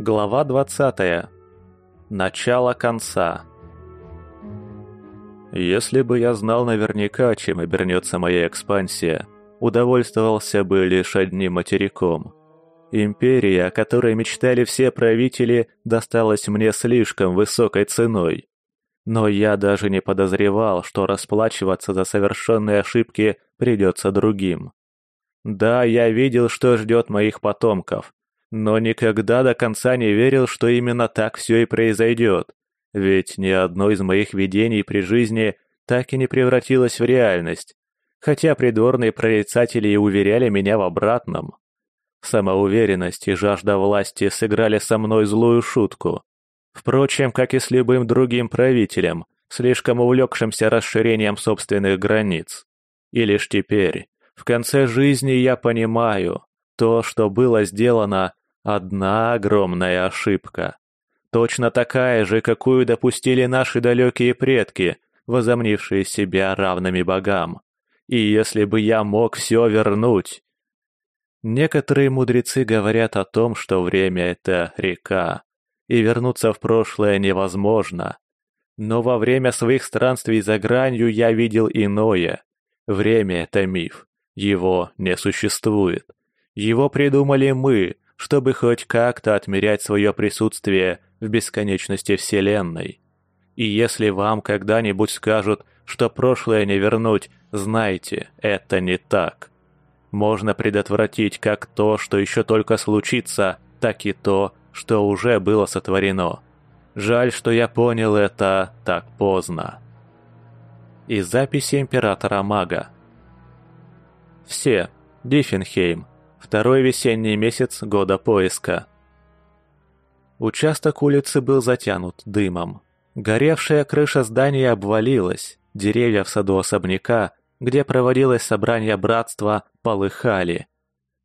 Глава 20. Начало конца. Если бы я знал наверняка, чем обернется моя экспансия, удовольствовался бы лишь одним материком. Империя, о которой мечтали все правители, досталась мне слишком высокой ценой. Но я даже не подозревал, что расплачиваться за совершенные ошибки придется другим. Да, я видел, что ждет моих потомков, но никогда до конца не верил, что именно так все и произойдет, ведь ни одно из моих видений при жизни так и не превратилось в реальность, хотя придворные прорицатели и уверяли меня в обратном. Самоуверенность и жажда власти сыграли со мной злую шутку. Впрочем, как и с любым другим правителем, слишком увлекшимся расширением собственных границ. И лишь теперь, в конце жизни, я понимаю, то, что было сделано, одна огромная ошибка. Точно такая же, какую допустили наши далекие предки, возомнившие себя равными богам. И если бы я мог все вернуть, Некоторые мудрецы говорят о том, что время — это река, и вернуться в прошлое невозможно. Но во время своих странствий за гранью я видел иное. Время — это миф, его не существует. Его придумали мы, чтобы хоть как-то отмерять свое присутствие в бесконечности Вселенной. И если вам когда-нибудь скажут, что прошлое не вернуть, знайте, это не так. Можно предотвратить как то, что еще только случится, так и то, что уже было сотворено. Жаль, что я понял это так поздно. Из записи Императора-мага. Все. Диффенхейм. Второй весенний месяц года поиска. Участок улицы был затянут дымом. Горевшая крыша здания обвалилась, деревья в саду особняка где проводилось собрание братства, полыхали.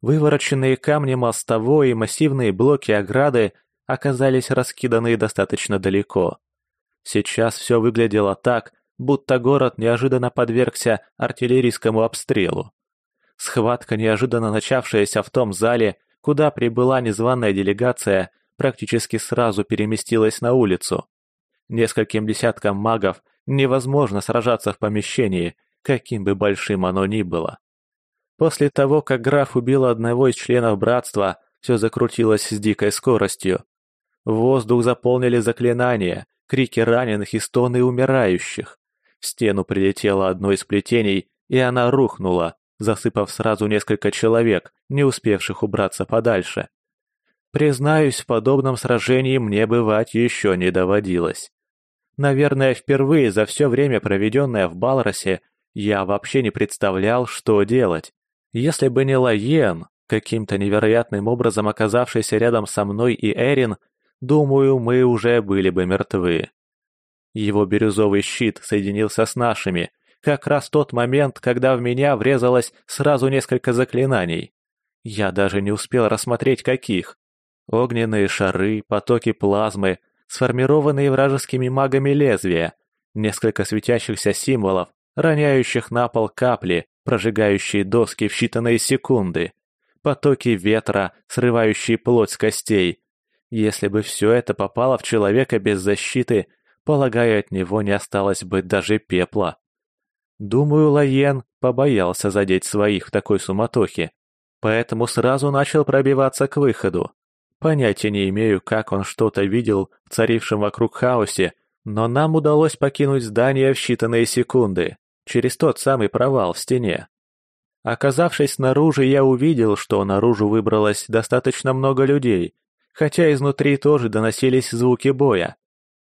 Вывороченные камни мостовой и массивные блоки ограды оказались раскиданы достаточно далеко. Сейчас все выглядело так, будто город неожиданно подвергся артиллерийскому обстрелу. Схватка, неожиданно начавшаяся в том зале, куда прибыла незваная делегация, практически сразу переместилась на улицу. Нескольким десяткам магов невозможно сражаться в помещении, каким бы большим оно ни было. После того, как граф убил одного из членов братства, все закрутилось с дикой скоростью. Воздух заполнили заклинания, крики раненых и стоны умирающих. В стену прилетело одно из плетений, и она рухнула, засыпав сразу несколько человек, не успевших убраться подальше. Признаюсь, в подобном сражении мне бывать еще не доводилось. Наверное, впервые за все время, проведенное в Балросе, я вообще не представлял, что делать. Если бы не Лаен, каким-то невероятным образом оказавшийся рядом со мной и Эрин, думаю, мы уже были бы мертвы. Его бирюзовый щит соединился с нашими, как раз тот момент, когда в меня врезалось сразу несколько заклинаний. Я даже не успел рассмотреть каких. Огненные шары, потоки плазмы, сформированные вражескими магами лезвия, несколько светящихся символов, роняющих на пол капли, прожигающие доски в считанные секунды, потоки ветра, срывающие плоть с костей. Если бы все это попало в человека без защиты, полагаю, от него не осталось бы даже пепла. Думаю, Лаен побоялся задеть своих в такой суматохе, поэтому сразу начал пробиваться к выходу. Понятия не имею, как он что-то видел в царившем вокруг хаосе, но нам удалось покинуть здание в считанные секунды через тот самый провал в стене. Оказавшись снаружи, я увидел, что наружу выбралось достаточно много людей, хотя изнутри тоже доносились звуки боя.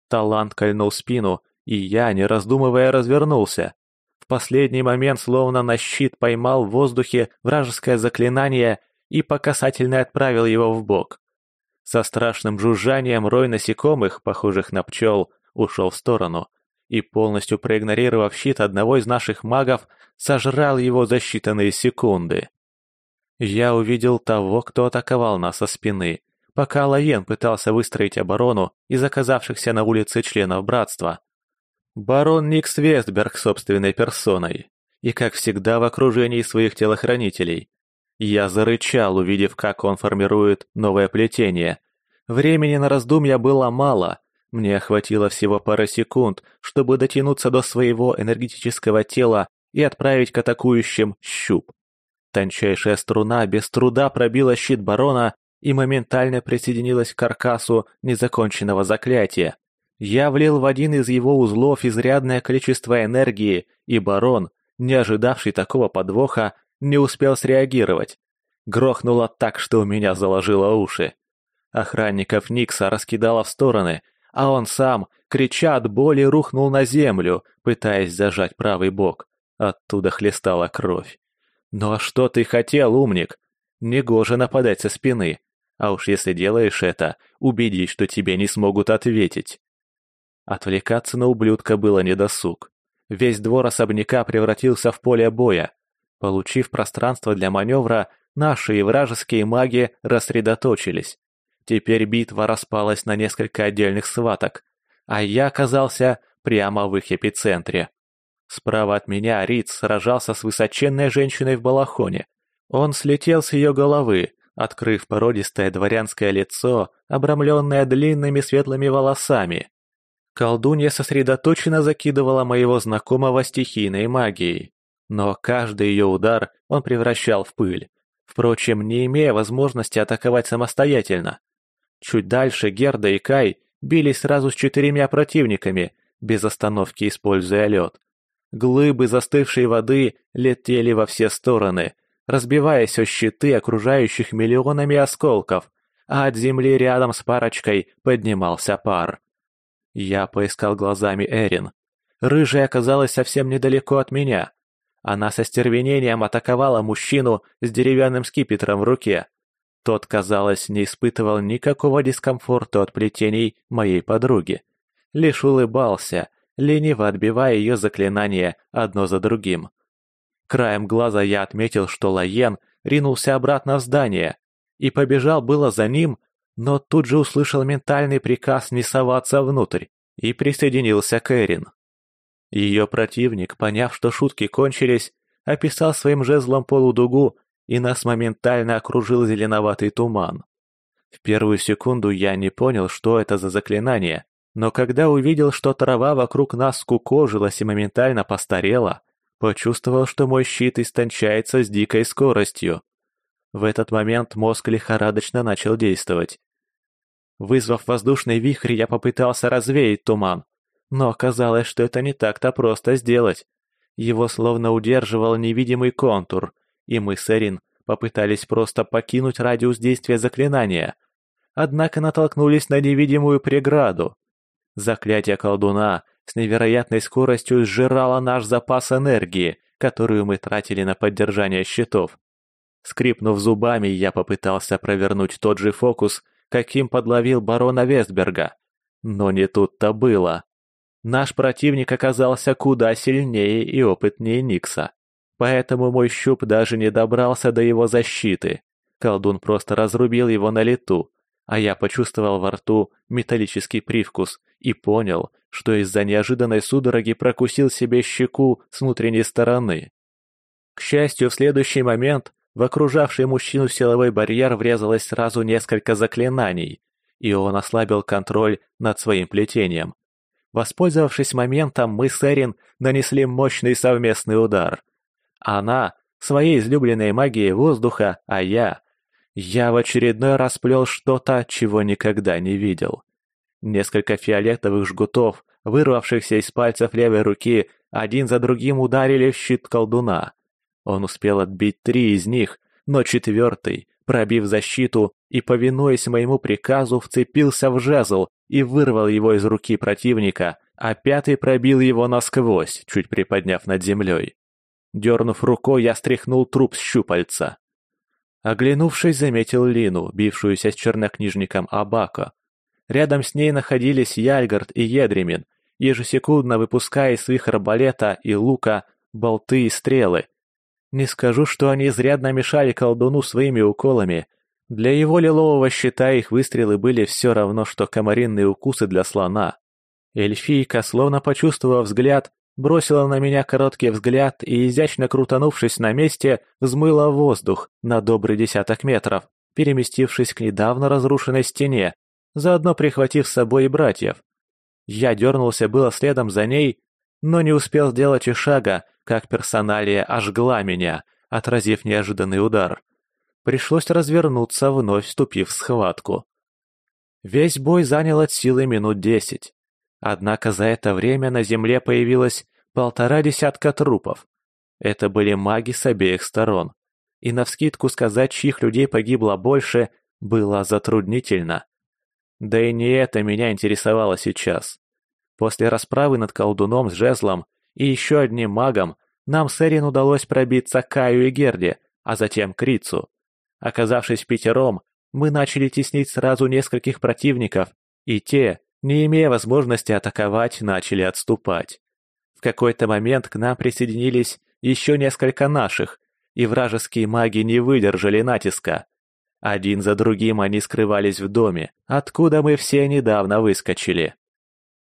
Талант кольнул спину, и я, не раздумывая, развернулся. В последний момент словно на щит поймал в воздухе вражеское заклинание и по касательной отправил его в бок. Со страшным жужжанием рой насекомых, похожих на пчел, ушел в сторону, и, полностью проигнорировав щит одного из наших магов, сожрал его за считанные секунды. Я увидел того, кто атаковал нас со спины, пока Лаен пытался выстроить оборону из оказавшихся на улице членов братства. Барон Никс Вестберг собственной персоной, и, как всегда, в окружении своих телохранителей. Я зарычал, увидев, как он формирует новое плетение. Времени на раздумья было мало, мне хватило всего пары секунд, чтобы дотянуться до своего энергетического тела и отправить к атакующим щуп. Тончайшая струна без труда пробила щит барона и моментально присоединилась к каркасу незаконченного заклятия. Я влил в один из его узлов изрядное количество энергии, и барон, не ожидавший такого подвоха, не успел среагировать. Грохнуло так, что у меня заложило уши. Охранников Никса раскидало в стороны, а он сам, крича от боли, рухнул на землю, пытаясь зажать правый бок. Оттуда хлестала кровь. «Ну а что ты хотел, умник? Негоже нападать со спины. А уж если делаешь это, убедись, что тебе не смогут ответить». Отвлекаться на ублюдка было недосуг. Весь двор особняка превратился в поле боя. Получив пространство для маневра, наши и вражеские маги рассредоточились. Теперь битва распалась на несколько отдельных сваток, а я оказался прямо в их эпицентре. Справа от меня Риц сражался с высоченной женщиной в балахоне. Он слетел с ее головы, открыв породистое дворянское лицо, обрамленное длинными светлыми волосами. Колдунья сосредоточенно закидывала моего знакомого стихийной магией, но каждый ее удар он превращал в пыль, впрочем, не имея возможности атаковать самостоятельно. Чуть дальше Герда и Кай бились сразу с четырьмя противниками, без остановки используя лед. Глыбы застывшей воды летели во все стороны, разбиваясь о щиты окружающих миллионами осколков, а от земли рядом с парочкой поднимался пар. Я поискал глазами Эрин. Рыжая оказалась совсем недалеко от меня. Она со стервенением атаковала мужчину с деревянным скипетром в руке. Тот, казалось, не испытывал никакого дискомфорта от плетений моей подруги. Лишь улыбался, лениво отбивая ее заклинания одно за другим. Краем глаза я отметил, что Лаен ринулся обратно в здание и побежал было за ним, но тут же услышал ментальный приказ не соваться внутрь и присоединился к Эрин. Ее противник, поняв, что шутки кончились, описал своим жезлом полудугу и нас моментально окружил зеленоватый туман. В первую секунду я не понял, что это за заклинание, но когда увидел, что трава вокруг нас скукожилась и моментально постарела, почувствовал, что мой щит истончается с дикой скоростью. В этот момент мозг лихорадочно начал действовать. Вызвав воздушный вихрь, я попытался развеять туман, но оказалось, что это не так-то просто сделать. Его словно удерживал невидимый контур — и мы с Эрин попытались просто покинуть радиус действия заклинания, однако натолкнулись на невидимую преграду. Заклятие колдуна с невероятной скоростью сжирало наш запас энергии, которую мы тратили на поддержание щитов. Скрипнув зубами, я попытался провернуть тот же фокус, каким подловил барона Вестберга. Но не тут-то было. Наш противник оказался куда сильнее и опытнее Никса. Поэтому мой щуп даже не добрался до его защиты. Колдун просто разрубил его на лету, а я почувствовал во рту металлический привкус и понял, что из-за неожиданной судороги прокусил себе щеку с внутренней стороны. К счастью, в следующий момент в окружавший мужчину силовой барьер врезалось сразу несколько заклинаний, и он ослабил контроль над своим плетением. Воспользовавшись моментом, мы с Эрин нанесли мощный совместный удар — она своей излюбленной магией воздуха, а я... Я в очередной раз плел что-то, чего никогда не видел. Несколько фиолетовых жгутов, вырвавшихся из пальцев левой руки, один за другим ударили в щит колдуна. Он успел отбить три из них, но четвертый, пробив защиту и, повинуясь моему приказу, вцепился в жезл и вырвал его из руки противника, а пятый пробил его насквозь, чуть приподняв над землей. Дернув рукой, я стряхнул труп с щупальца. Оглянувшись, заметил Лину, бившуюся с чернокнижником Абако. Рядом с ней находились Яльгард и Едремин, ежесекундно выпуская из своих арбалета и лука болты и стрелы. Не скажу, что они изрядно мешали колдуну своими уколами. Для его лилового щита их выстрелы были все равно, что комаринные укусы для слона. Эльфийка, словно почувствовав взгляд, бросила на меня короткий взгляд и, изящно крутанувшись на месте, взмыла воздух на добрый десяток метров, переместившись к недавно разрушенной стене, заодно прихватив с собой и братьев. Я дернулся было следом за ней, но не успел сделать и шага, как персоналия ожгла меня, отразив неожиданный удар. Пришлось развернуться, вновь вступив в схватку. Весь бой занял от силы минут десять. Однако за это время на земле появилось полтора десятка трупов. Это были маги с обеих сторон. И навскидку сказать, чьих людей погибло больше, было затруднительно. Да и не это меня интересовало сейчас. После расправы над колдуном с жезлом и еще одним магом нам с Эрин удалось пробиться к Каю и Герде, а затем к Рицу. Оказавшись пятером, мы начали теснить сразу нескольких противников, и те, не имея возможности атаковать, начали отступать. В какой-то момент к нам присоединились еще несколько наших, и вражеские маги не выдержали натиска. Один за другим они скрывались в доме, откуда мы все недавно выскочили.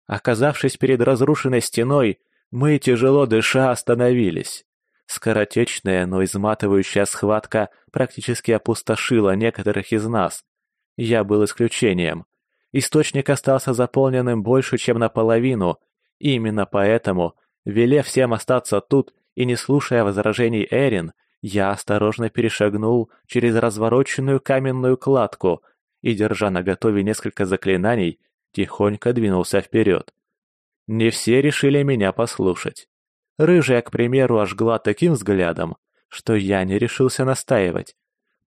Оказавшись перед разрушенной стеной, мы, тяжело дыша, остановились. Скоротечная, но изматывающая схватка практически опустошила некоторых из нас. Я был исключением. Источник остался заполненным больше, чем наполовину. И именно поэтому, велев всем остаться тут и не слушая возражений Эрин, я осторожно перешагнул через развороченную каменную кладку и, держа наготове несколько заклинаний, тихонько двинулся вперед. Не все решили меня послушать. Рыжая, к примеру, ожгла таким взглядом, что я не решился настаивать.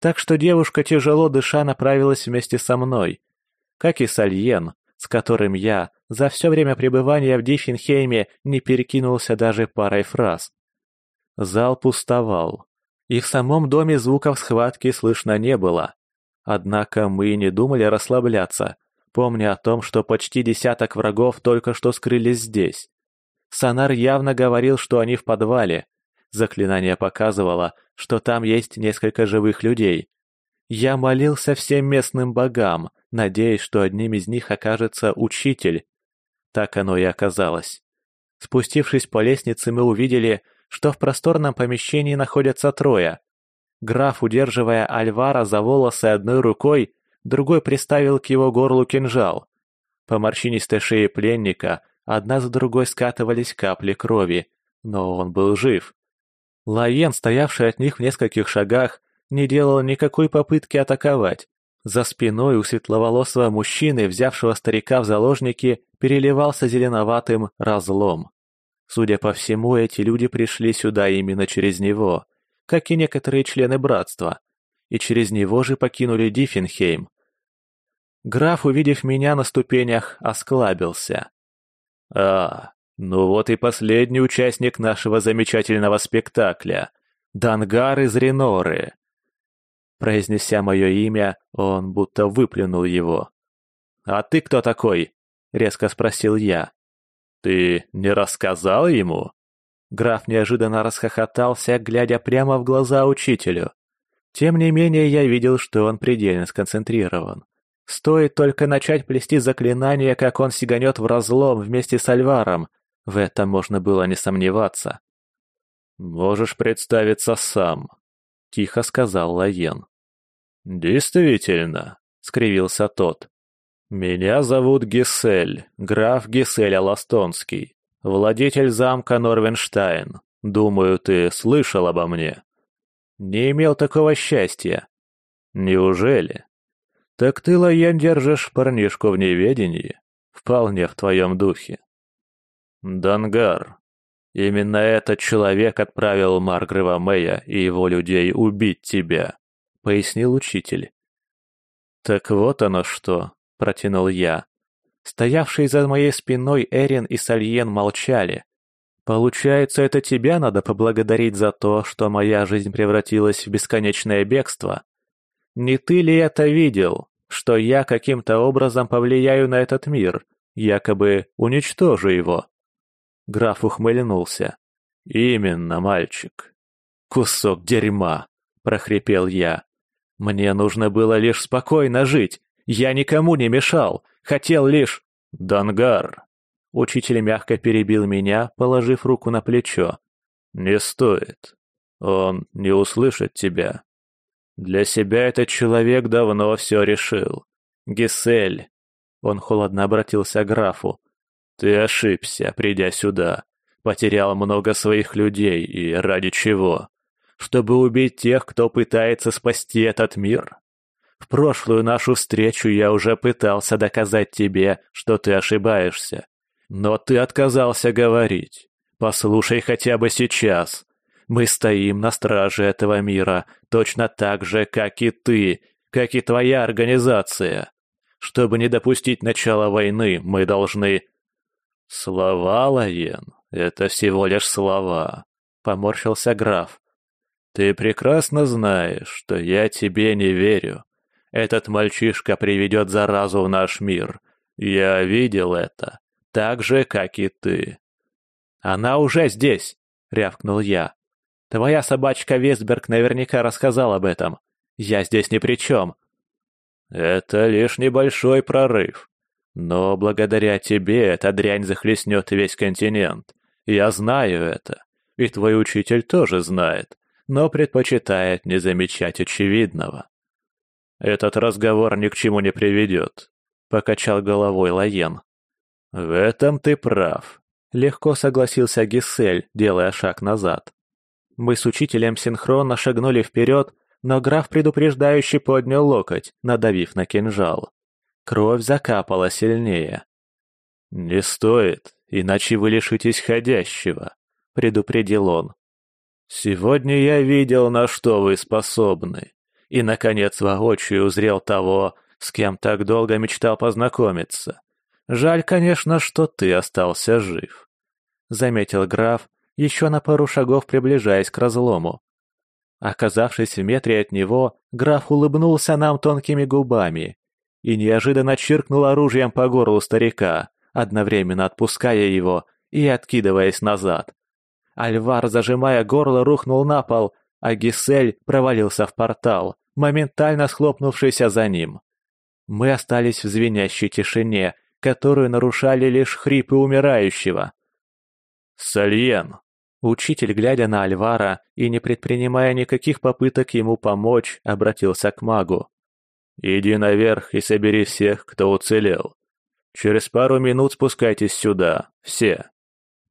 Так что девушка, тяжело дыша, направилась вместе со мной. Как и Сальен, с которым я за все время пребывания в Диффенхейме не перекинулся даже парой фраз. Зал пустовал. И в самом доме звуков схватки слышно не было. Однако мы не думали расслабляться, помня о том, что почти десяток врагов только что скрылись здесь. Сонар явно говорил, что они в подвале. Заклинание показывало, что там есть несколько живых людей. Я молился всем местным богам, надеясь, что одним из них окажется учитель. Так оно и оказалось. Спустившись по лестнице, мы увидели, что в просторном помещении находятся трое. Граф, удерживая Альвара за волосы одной рукой, другой приставил к его горлу кинжал. По морщинистой шее пленника одна за другой скатывались капли крови, но он был жив. Лаен, стоявший от них в нескольких шагах, не делал никакой попытки атаковать. За спиной у светловолосого мужчины, взявшего старика в заложники, переливался зеленоватым разлом. Судя по всему, эти люди пришли сюда именно через него, как и некоторые члены братства, и через него же покинули Диффенхейм. Граф, увидев меня на ступенях, осклабился. «А, ну вот и последний участник нашего замечательного спектакля, Дангар из Реноры». Произнеся мое имя, он будто выплюнул его. «А ты кто такой?» — резко спросил я. «Ты не рассказал ему?» Граф неожиданно расхохотался, глядя прямо в глаза учителю. Тем не менее, я видел, что он предельно сконцентрирован. Стоит только начать плести заклинание, как он сиганет в разлом вместе с Альваром. В этом можно было не сомневаться. «Можешь представиться сам», — тихо сказал Лаен. «Действительно», — скривился тот. «Меня зовут Гисель, граф Гисель Аластонский, владетель замка Норвенштайн. Думаю, ты слышал обо мне». «Не имел такого счастья». «Неужели?» «Так ты, Лоен, держишь парнишку в неведении? Вполне в твоем духе». «Дангар. Именно этот человек отправил Маргрева Мэя и его людей убить тебя», — пояснил учитель. «Так вот оно что», — протянул я. Стоявшие за моей спиной Эрин и Сальен молчали. «Получается, это тебя надо поблагодарить за то, что моя жизнь превратилась в бесконечное бегство? Не ты ли это видел, что я каким-то образом повлияю на этот мир, якобы уничтожу его?» Граф ухмыльнулся. «Именно, мальчик. Кусок дерьма!» — прохрипел я. «Мне нужно было лишь спокойно жить, я никому не мешал, хотел лишь... Дангар!» Учитель мягко перебил меня, положив руку на плечо. «Не стоит. Он не услышит тебя. Для себя этот человек давно все решил. Гисель, Он холодно обратился к графу. «Ты ошибся, придя сюда. Потерял много своих людей, и ради чего? Чтобы убить тех, кто пытается спасти этот мир? В прошлую нашу встречу я уже пытался доказать тебе, что ты ошибаешься. Но ты отказался говорить. Послушай хотя бы сейчас. Мы стоим на страже этого мира, точно так же, как и ты, как и твоя организация. Чтобы не допустить начала войны, мы должны...» «Слова, Лаен, это всего лишь слова», — поморщился граф. «Ты прекрасно знаешь, что я тебе не верю. Этот мальчишка приведет заразу в наш мир. Я видел это, так же, как и ты». «Она уже здесь!» — рявкнул я. «Твоя собачка Вестберг наверняка рассказал об этом. Я здесь ни при чем. Это лишь небольшой прорыв. Но благодаря тебе эта дрянь захлестнет весь континент. Я знаю это. И твой учитель тоже знает, но предпочитает не замечать очевидного. Этот разговор ни к чему не приведет, — покачал головой Лаен. В этом ты прав. Легко согласился Гиссель, делая шаг назад. Мы с учителем синхронно шагнули вперед, но граф предупреждающе поднял локоть, надавив на кинжал. Кровь закапала сильнее. «Не стоит, иначе вы лишитесь ходящего», — предупредил он. «Сегодня я видел, на что вы способны, и, наконец, воочию узрел того, с кем так долго мечтал познакомиться. Жаль, конечно, что ты остался жив», — заметил граф, еще на пару шагов приближаясь к разлому. Оказавшись в метре от него, граф улыбнулся нам тонкими губами и неожиданно чиркнул оружием по горлу старика, одновременно отпуская его и откидываясь назад. Альвар, зажимая горло, рухнул на пол, а Гисель провалился в портал, моментально схлопнувшийся за ним. Мы остались в звенящей тишине, которую нарушали лишь хрипы умирающего. «Сальен!» Учитель, глядя на Альвара и не предпринимая никаких попыток ему помочь, обратился к магу. «Иди наверх и собери всех, кто уцелел. Через пару минут спускайтесь сюда, все».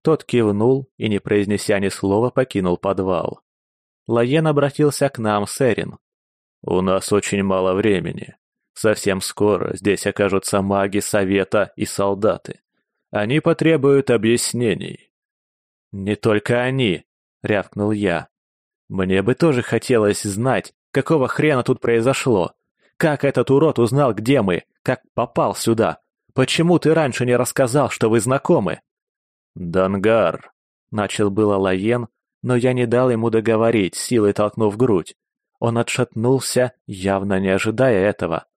Тот кивнул и, не произнеся ни слова, покинул подвал. Лаен обратился к нам с Эрин. «У нас очень мало времени. Совсем скоро здесь окажутся маги Совета и солдаты. Они потребуют объяснений. «Не только они!» — рявкнул я. «Мне бы тоже хотелось знать, какого хрена тут произошло. Как этот урод узнал, где мы? Как попал сюда? Почему ты раньше не рассказал, что вы знакомы?» «Дангар!» — начал было Лаен, но я не дал ему договорить, силой толкнув грудь. Он отшатнулся, явно не ожидая этого.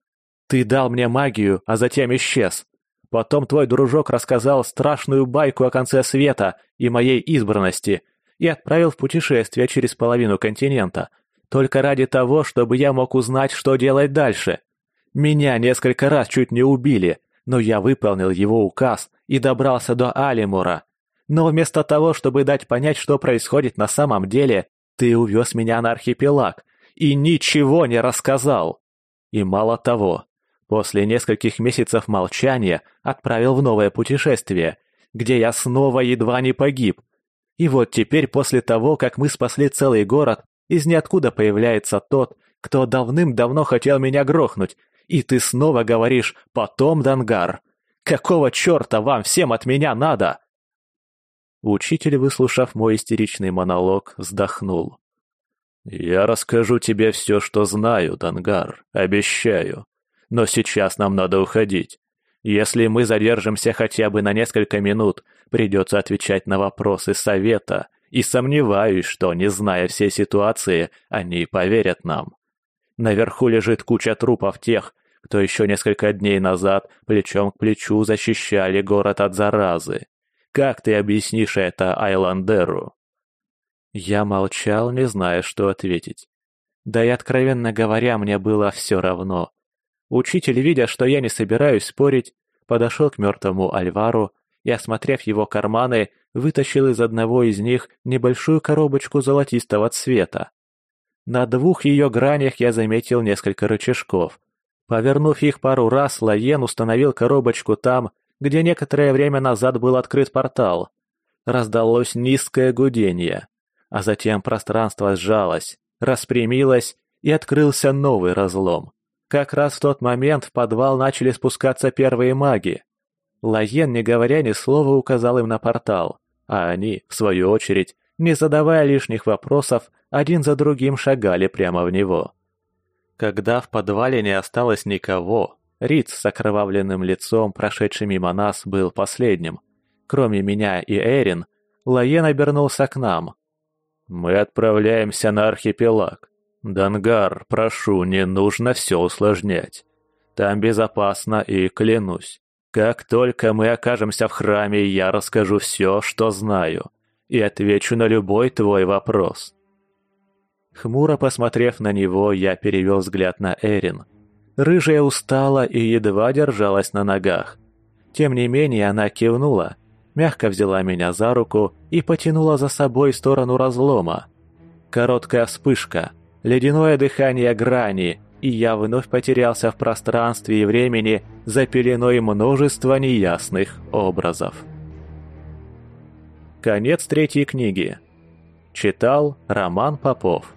«Ты дал мне магию, а затем исчез. Потом твой дружок рассказал страшную байку о конце света и моей избранности и отправил в путешествие через половину континента, только ради того, чтобы я мог узнать, что делать дальше. Меня несколько раз чуть не убили, но я выполнил его указ и добрался до Алимура. Но вместо того, чтобы дать понять, что происходит на самом деле, ты увез меня на архипелаг и ничего не рассказал. И мало того, После нескольких месяцев молчания отправил в новое путешествие, где я снова едва не погиб. И вот теперь, после того, как мы спасли целый город, из ниоткуда появляется тот, кто давным-давно хотел меня грохнуть, и ты снова говоришь «потом, Дангар». Какого черта вам всем от меня надо?» Учитель, выслушав мой истеричный монолог, вздохнул. «Я расскажу тебе все, что знаю, Дангар, обещаю. Но сейчас нам надо уходить. Если мы задержимся хотя бы на несколько минут, придется отвечать на вопросы совета, и сомневаюсь, что, не зная всей ситуации, они поверят нам. Наверху лежит куча трупов тех, кто еще несколько дней назад плечом к плечу защищали город от заразы. Как ты объяснишь это Айландеру?» Я молчал, не зная, что ответить. Да и, откровенно говоря, мне было все равно. Учитель, видя, что я не собираюсь спорить, подошел к мертвому Альвару и, осмотрев его карманы, вытащил из одного из них небольшую коробочку золотистого цвета. На двух ее гранях я заметил несколько рычажков. Повернув их пару раз, Лаен установил коробочку там, где некоторое время назад был открыт портал. Раздалось низкое гудение, а затем пространство сжалось, распрямилось и открылся новый разлом. Как раз в тот момент в подвал начали спускаться первые маги. Лаен, не говоря ни слова, указал им на портал, а они, в свою очередь, не задавая лишних вопросов, один за другим шагали прямо в него. Когда в подвале не осталось никого, Риц с окровавленным лицом, прошедший мимо нас, был последним. Кроме меня и Эрин, Лаен обернулся к нам. «Мы отправляемся на архипелаг. Дангар, прошу, не нужно все усложнять. Там безопасно и клянусь. Как только мы окажемся в храме, я расскажу все, что знаю, и отвечу на любой твой вопрос». Хмуро посмотрев на него, я перевел взгляд на Эрин. Рыжая устала и едва держалась на ногах. Тем не менее она кивнула, мягко взяла меня за руку и потянула за собой в сторону разлома. Короткая вспышка, ледяное дыхание грани, и я вновь потерялся в пространстве и времени за пеленой множества неясных образов. Конец третьей книги. Читал Роман Попов.